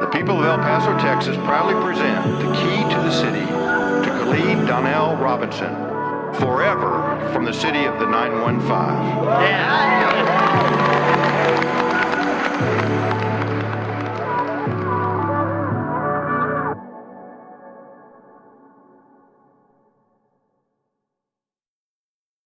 The people of El Paso, Texas proudly present the key to the city to Khalid Donnell Robinson, forever from the city of the 915. Yeah.